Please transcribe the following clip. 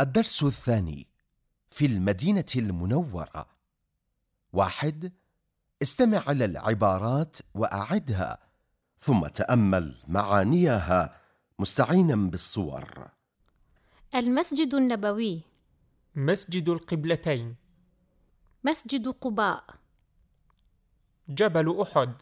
الدرس الثاني في المدينة المنورة. واحد استمع إلى العبارات وأعدها ثم تأمل معانيها مستعينا بالصور. المسجد النبوي. مسجد القبلتين. مسجد قباء. جبل أحد.